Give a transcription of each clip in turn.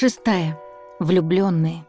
Шестая. Влюбленные.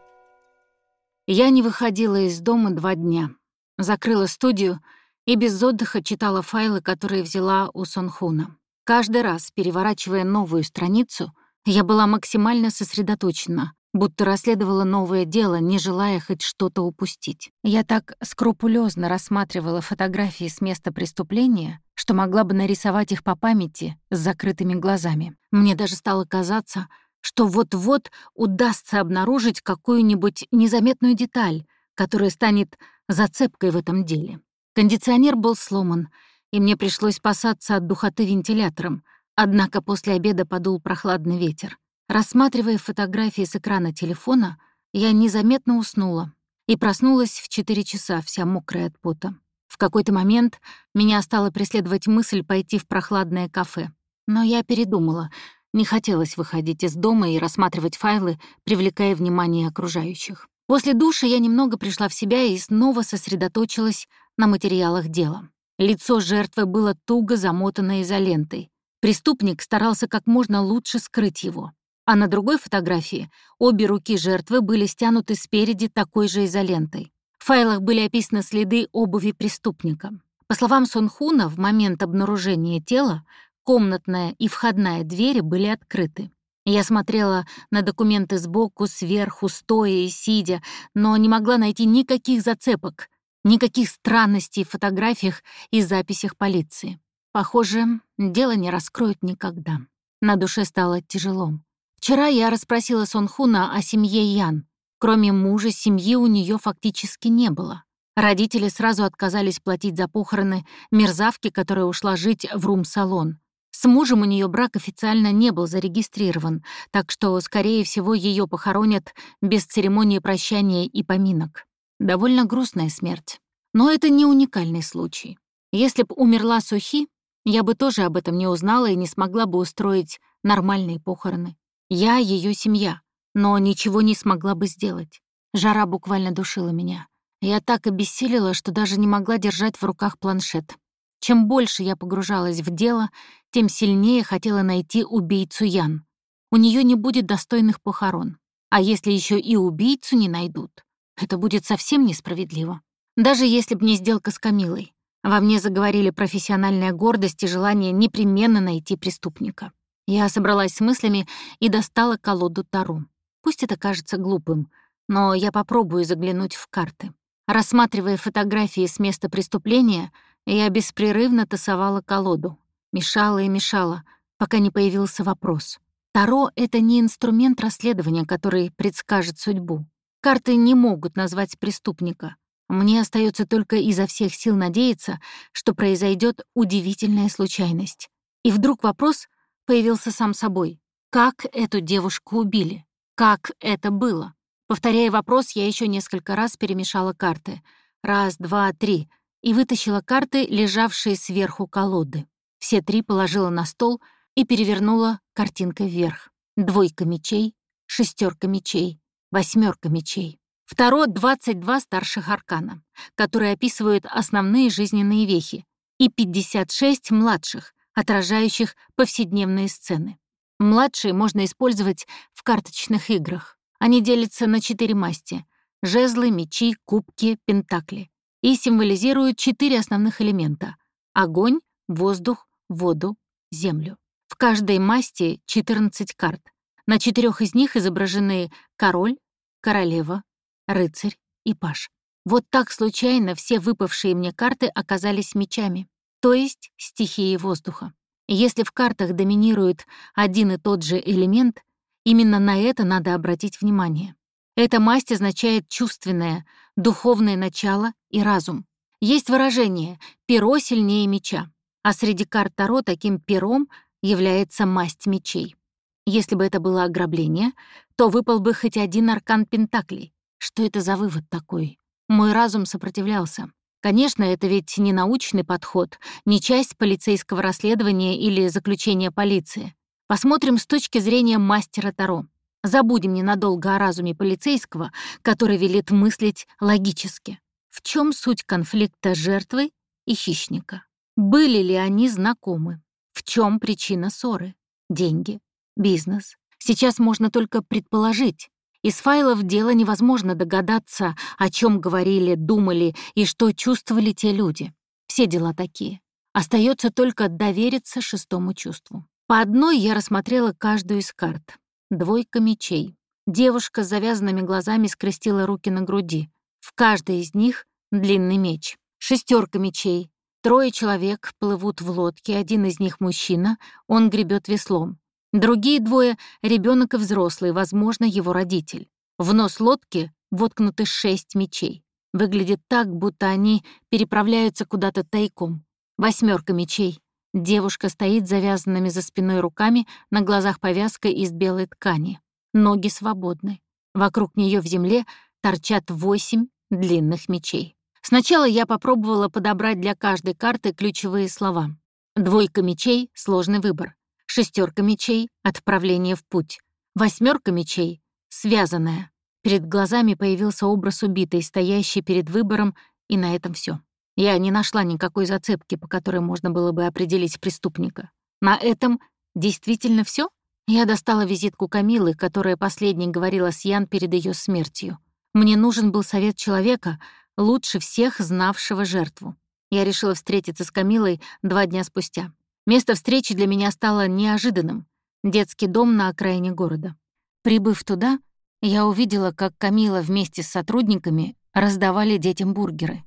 Я не выходила из дома два дня. Закрыла студию и без отдыха читала файлы, которые взяла у Сонхуна. Каждый раз, переворачивая новую страницу, я была максимально сосредоточена, будто расследовала новое дело, не желая хоть что-то упустить. Я так скрупулезно рассматривала фотографии с места преступления, что могла бы нарисовать их по памяти с закрытыми глазами. Мне даже стало казаться, что вот-вот удастся обнаружить какую-нибудь незаметную деталь, которая станет зацепкой в этом деле. Кондиционер был сломан, и мне пришлось спасаться от духоты вентилятором, однако после обеда подул прохладный ветер. Рассматривая фотографии с экрана телефона, я незаметно уснула и проснулась в 4 часа, вся мокрая от пота. В какой-то момент меня стала преследовать мысль пойти в прохладное кафе. Но я передумала — не хотелось выходить из дома и рассматривать файлы, привлекая внимание окружающих. После душа я немного пришла в себя и снова сосредоточилась на материалах дела. Лицо жертвы было туго замотано изолентой. Преступник старался как можно лучше скрыть его. А на другой фотографии обе руки жертвы были стянуты спереди такой же изолентой. В файлах были описаны следы обуви преступника. По словам Сонхуна, в момент обнаружения тела Комнатная и входная двери были открыты. Я смотрела на документы сбоку, сверху, стоя и сидя, но не могла найти никаких зацепок, никаких странностей в фотографиях и записях полиции. Похоже, дело не раскроют никогда. На душе стало тяжело. Вчера я расспросила Сонхуна о семье Ян. Кроме мужа, семьи у нее фактически не было. Родители сразу отказались платить за похороны мерзавки, которая ушла жить в рум-салон. С мужем у нее брак официально не был зарегистрирован, так что, скорее всего, ее похоронят без церемонии прощания и поминок. Довольно грустная смерть. Но это не уникальный случай. Если б умерла Сухи, я бы тоже об этом не узнала и не смогла бы устроить нормальные похороны. Я ее семья, но ничего не смогла бы сделать. Жара буквально душила меня. Я так обессилила, что даже не могла держать в руках планшет. Чем больше я погружалась в дело, тем сильнее хотела найти убийцу Ян. У нее не будет достойных похорон. А если еще и убийцу не найдут, это будет совсем несправедливо. Даже если б не сделка с Камилой. Во мне заговорили профессиональная гордость и желание непременно найти преступника. Я собралась с мыслями и достала колоду Таро. Пусть это кажется глупым, но я попробую заглянуть в карты. Рассматривая фотографии с места преступления — я беспрерывно тасовала колоду, мешала и мешала, пока не появился вопрос. Таро — это не инструмент расследования, который предскажет судьбу. Карты не могут назвать преступника. Мне остается только изо всех сил надеяться, что произойдет удивительная случайность. И вдруг вопрос появился сам собой. Как эту девушку убили? Как это было? Повторяя вопрос, я еще несколько раз перемешала карты. Раз, два, три — и вытащила карты, лежавшие сверху колоды. Все три положила на стол и перевернула картинкой вверх. Двойка мечей, шестерка мечей, восьмерка мечей. Второ — 22 старших аркана, которые описывают основные жизненные вехи, и 56 младших, отражающих повседневные сцены. Младшие можно использовать в карточных играх. Они делятся на четыре масти — жезлы, мечи, кубки, пентакли и символизируют четыре основных элемента — огонь, воздух, воду, землю. В каждой масти 14 карт. На четырех из них изображены король, королева, рыцарь и паш. Вот так случайно все выпавшие мне карты оказались мечами, то есть стихией воздуха. Если в картах доминирует один и тот же элемент, именно на это надо обратить внимание. Эта масть означает чувственное, духовное начало и разум. Есть выражение «перо сильнее меча», а среди карт Таро таким пером является масть мечей. Если бы это было ограбление, то выпал бы хоть один аркан Пентаклей. Что это за вывод такой? Мой разум сопротивлялся. Конечно, это ведь не научный подход, не часть полицейского расследования или заключения полиции. Посмотрим с точки зрения мастера Таро. Забудем ненадолго о разуме полицейского, который велит мыслить логически. В чем суть конфликта жертвы и хищника? Были ли они знакомы? В чем причина ссоры? Деньги, бизнес, Сейчас можно только предположить. Из файлов дела невозможно догадаться, о чем говорили, думали и что чувствовали те люди. Все дела такие. Остается только довериться шестому чувству. По одной я рассмотрела каждую из карт. Двойка мечей. Девушка с завязанными глазами скрестила руки на груди. В каждой из них длинный меч. Шестерка мечей. Трое человек плывут в лодке, один из них мужчина, он гребет веслом. Другие двое — ребенок и взрослый, возможно, его родитель. В нос лодки воткнуты шесть мечей. Выглядит так, будто они переправляются куда-то тайком. Восьмерка мечей. Девушка стоит завязанными за спиной руками, на глазах повязка из белой ткани. Ноги свободны. Вокруг нее в земле торчат восемь длинных мечей. Сначала я попробовала подобрать для каждой карты ключевые слова. Двойка мечей — сложный выбор. Шестерка мечей — отправление в путь. Восьмерка мечей — связанная. Перед глазами появился образ убитой, стоящей перед выбором, и на этом все. Я не нашла никакой зацепки, по которой можно было бы определить преступника. На этом действительно все? Я достала визитку Камилы, которая последней говорила с Ян перед ее смертью. Мне нужен был совет человека, лучше всех знавшего жертву. Я решила встретиться с Камилой два дня спустя. Место встречи для меня стало неожиданным. Детский дом на окраине города. Прибыв туда, я увидела, как Камила вместе с сотрудниками раздавали детям бургеры.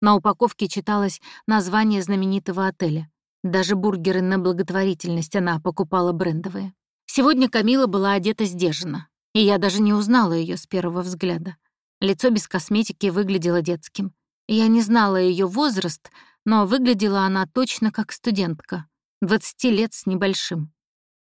На упаковке читалось название знаменитого отеля. Даже бургеры на благотворительность она покупала брендовые. Сегодня Камила была одета сдержанно, и я даже не узнала ее с первого взгляда. Лицо без косметики выглядело детским. Я не знала ее возраст, но выглядела она точно как студентка, 20 лет с небольшим.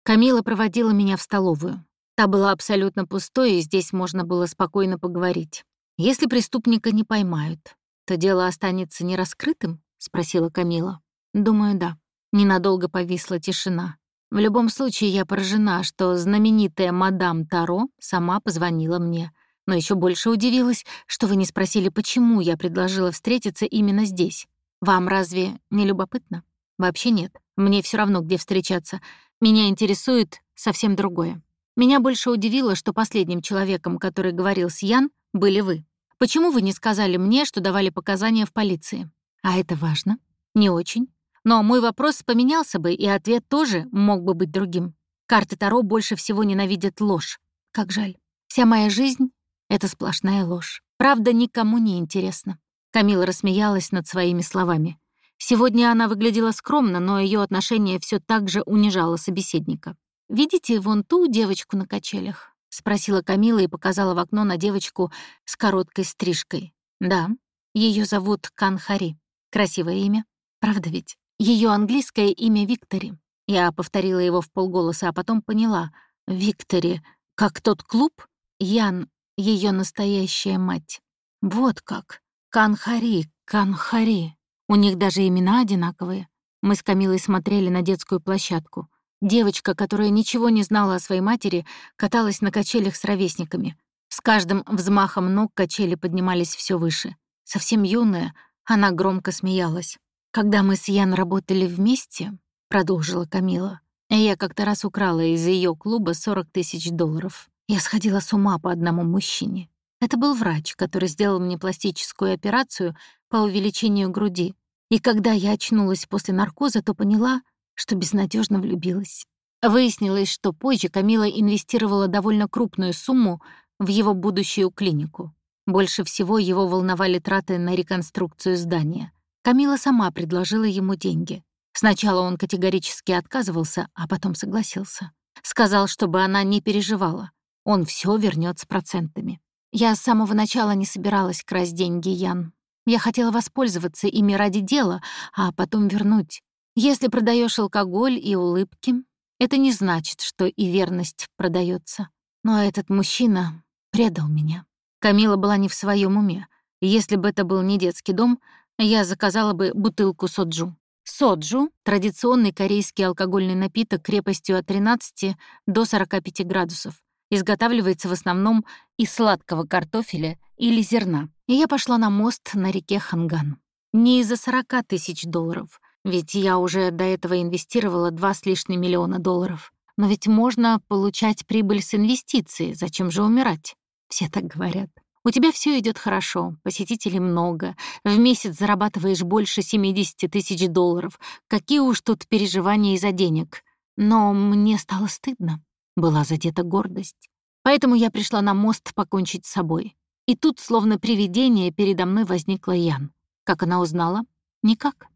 Камила проводила меня в столовую. Та была абсолютно пустой, и здесь можно было спокойно поговорить. Если преступника не поймают, то дело останется нераскрытым? спросила Камила. Думаю, да. Ненадолго повисла тишина. В любом случае, я поражена, что знаменитая мадам Таро сама позвонила мне — но еще больше удивилась, что вы не спросили, почему я предложила встретиться именно здесь. Вам разве не любопытно? Вообще нет. Мне все равно, где встречаться. Меня интересует совсем другое. Меня больше удивило, что последним человеком, который говорил с Ян, были вы. Почему вы не сказали мне, что давали показания в полиции? А это важно? Не очень. Но мой вопрос поменялся бы, и ответ тоже мог бы быть другим. Карты Таро больше всего ненавидят ложь. Как жаль. Вся моя жизнь это сплошная ложь. Правда, никому не интересно. Камила рассмеялась над своими словами. Сегодня она выглядела скромно, но ее отношение все так же унижало собеседника. «Видите вон ту девочку на качелях?» — спросила Камила и показала в окно на девочку с короткой стрижкой. «Да, ее зовут Канхари. Красивое имя. Правда ведь? Ее английское имя Виктори». Я повторила его в полголоса, а потом поняла. «Виктори, как тот клуб? Ян, ее настоящая мать. Вот как. Канхари, Канхари. У них даже имена одинаковые. Мы с Камилой смотрели на детскую площадку. Девочка, которая ничего не знала о своей матери, каталась на качелях с ровесниками. С каждым взмахом ног качели поднимались все выше. Совсем юная, она громко смеялась. «Когда мы с Ян работали вместе», — продолжила Камила, «я как-то раз украла из ее клуба 40 тысяч долларов. Я сходила с ума по одному мужчине. Это был врач, который сделал мне пластическую операцию по увеличению груди. И когда я очнулась после наркоза, то поняла, что безнадежно влюбилась. Выяснилось, что позже Камила инвестировала довольно крупную сумму в его будущую клинику. Больше всего его волновали траты на реконструкцию здания. Камила сама предложила ему деньги. Сначала он категорически отказывался, а потом согласился. Сказал, чтобы она не переживала. Он все вернет с процентами. Я с самого начала не собиралась красть деньги, Ян. Я хотела воспользоваться ими ради дела, а потом вернуть. Если продаешь алкоголь и улыбки, это не значит, что и верность продается. Но этот мужчина предал меня. Камила была не в своем уме. Если бы это был не детский дом, я заказала бы бутылку соджу. Соджу — традиционный корейский алкогольный напиток крепостью от 13 до 45 градусов изготавливается в основном из сладкого картофеля или зерна. И я пошла на мост на реке Ханган. Не из-за 40 тысяч долларов, ведь я уже до этого инвестировала два с лишним миллиона долларов. Но ведь можно получать прибыль с инвестиций, зачем же умирать? Все так говорят. У тебя все идет хорошо, посетителей много, в месяц зарабатываешь больше 70 тысяч долларов. Какие уж тут переживания из-за денег. Но мне стало стыдно. Была задета гордость. Поэтому я пришла на мост покончить с собой. И тут, словно привидение, передо мной возникла Ян. Как она узнала? Никак.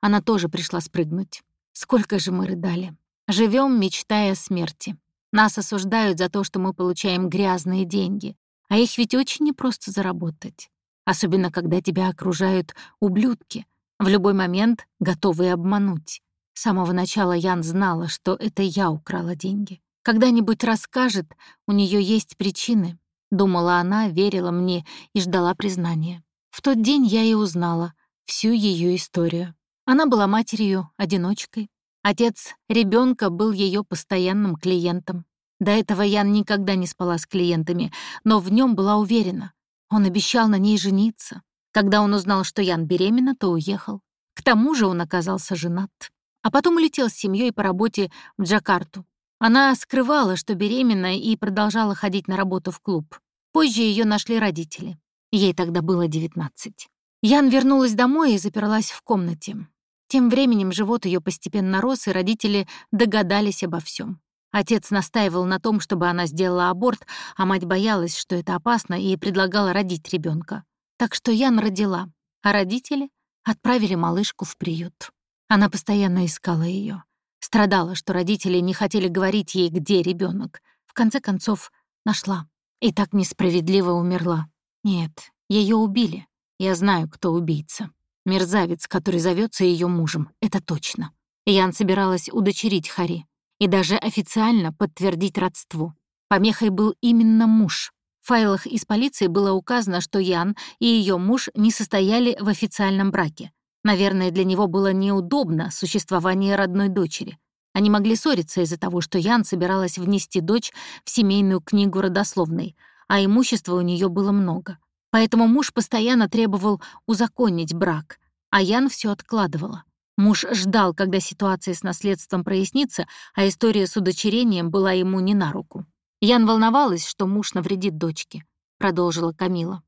Она тоже пришла спрыгнуть. Сколько же мы рыдали. Живем, мечтая о смерти. Нас осуждают за то, что мы получаем грязные деньги. А их ведь очень непросто заработать. Особенно, когда тебя окружают ублюдки, в любой момент готовые обмануть. С самого начала Ян знала, что это я украла деньги. Когда-нибудь расскажет, у нее есть причины. Думала она, верила мне и ждала признания. В тот день я и узнала всю ее историю. Она была матерью, одиночкой. Отец ребенка был ее постоянным клиентом. До этого Ян никогда не спала с клиентами, но в нем была уверена. Он обещал на ней жениться. Когда он узнал, что Ян беременна, то уехал. К тому же он оказался женат а потом улетел с семьей по работе в Джакарту. Она скрывала, что беременна, и продолжала ходить на работу в клуб. Позже ее нашли родители. Ей тогда было 19. Ян вернулась домой и заперлась в комнате. Тем временем живот ее постепенно рос, и родители догадались обо всем. Отец настаивал на том, чтобы она сделала аборт, а мать боялась, что это опасно, и предлагала родить ребенка. Так что Ян родила, а родители отправили малышку в приют. Она постоянно искала ее, Страдала, что родители не хотели говорить ей, где ребенок. В конце концов, нашла. И так несправедливо умерла. Нет, ее убили. Я знаю, кто убийца. Мерзавец, который зовется ее мужем, это точно. Ян собиралась удочерить Хари и даже официально подтвердить родство. Помехой был именно муж. В файлах из полиции было указано, что Ян и ее муж не состояли в официальном браке, Наверное, для него было неудобно существование родной дочери. Они могли ссориться из-за того, что Ян собиралась внести дочь в семейную книгу родословной, а имущества у нее было много. Поэтому муж постоянно требовал узаконить брак, а Ян все откладывала. Муж ждал, когда ситуация с наследством прояснится, а история с удочерением была ему не на руку. Ян волновалась, что муж навредит дочке, продолжила Камила,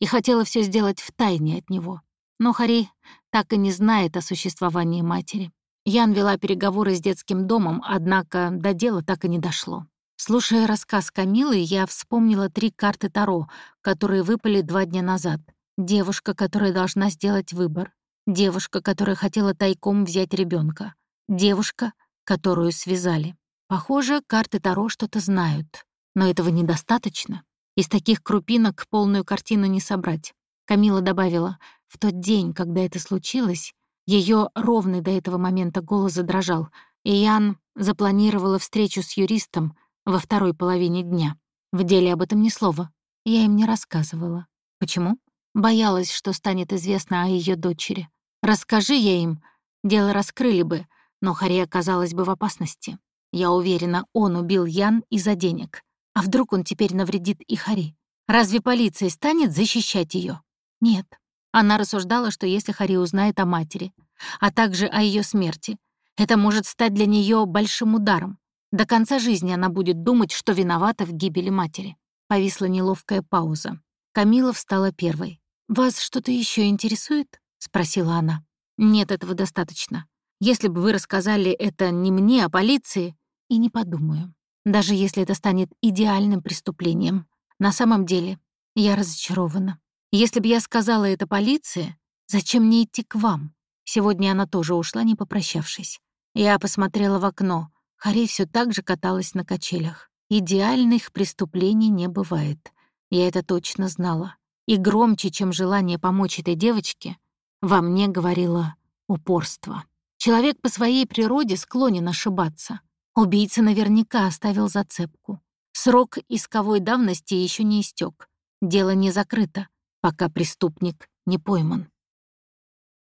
и хотела все сделать в тайне от него. Но Хари так и не знает о существовании матери. Ян вела переговоры с детским домом, однако до дела так и не дошло. Слушая рассказ Камилы, я вспомнила три карты Таро, которые выпали два дня назад. Девушка, которая должна сделать выбор. Девушка, которая хотела тайком взять ребенка. Девушка, которую связали. Похоже, карты Таро что-то знают. Но этого недостаточно. Из таких крупинок полную картину не собрать. Камила добавила, в тот день, когда это случилось, ее ровный до этого момента голос задрожал, и Ян запланировала встречу с юристом во второй половине дня. В деле об этом ни слова. Я им не рассказывала. Почему? Боялась, что станет известно о ее дочери. Расскажи я им, дело раскрыли бы, но Хари оказалась бы в опасности. Я уверена, он убил Ян из-за денег. А вдруг он теперь навредит и Хари? Разве полиция станет защищать ее? Нет. Она рассуждала, что если Хари узнает о матери, а также о ее смерти, это может стать для нее большим ударом. До конца жизни она будет думать, что виновата в гибели матери. Повисла неловкая пауза. Камила встала первой. «Вас что-то еще интересует?» — спросила она. «Нет, этого достаточно. Если бы вы рассказали это не мне, а полиции, и не подумаю. Даже если это станет идеальным преступлением. На самом деле, я разочарована. Если бы я сказала это полиции, зачем мне идти к вам? Сегодня она тоже ушла, не попрощавшись. Я посмотрела в окно. Харей все так же каталась на качелях. Идеальных преступлений не бывает. Я это точно знала. И громче, чем желание помочь этой девочке, во мне говорило упорство. Человек по своей природе склонен ошибаться. Убийца наверняка оставил зацепку. Срок исковой давности еще не истек. Дело не закрыто пока преступник не пойман.